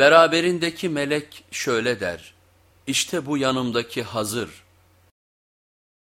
Beraberindeki melek şöyle der, işte bu yanımdaki hazır.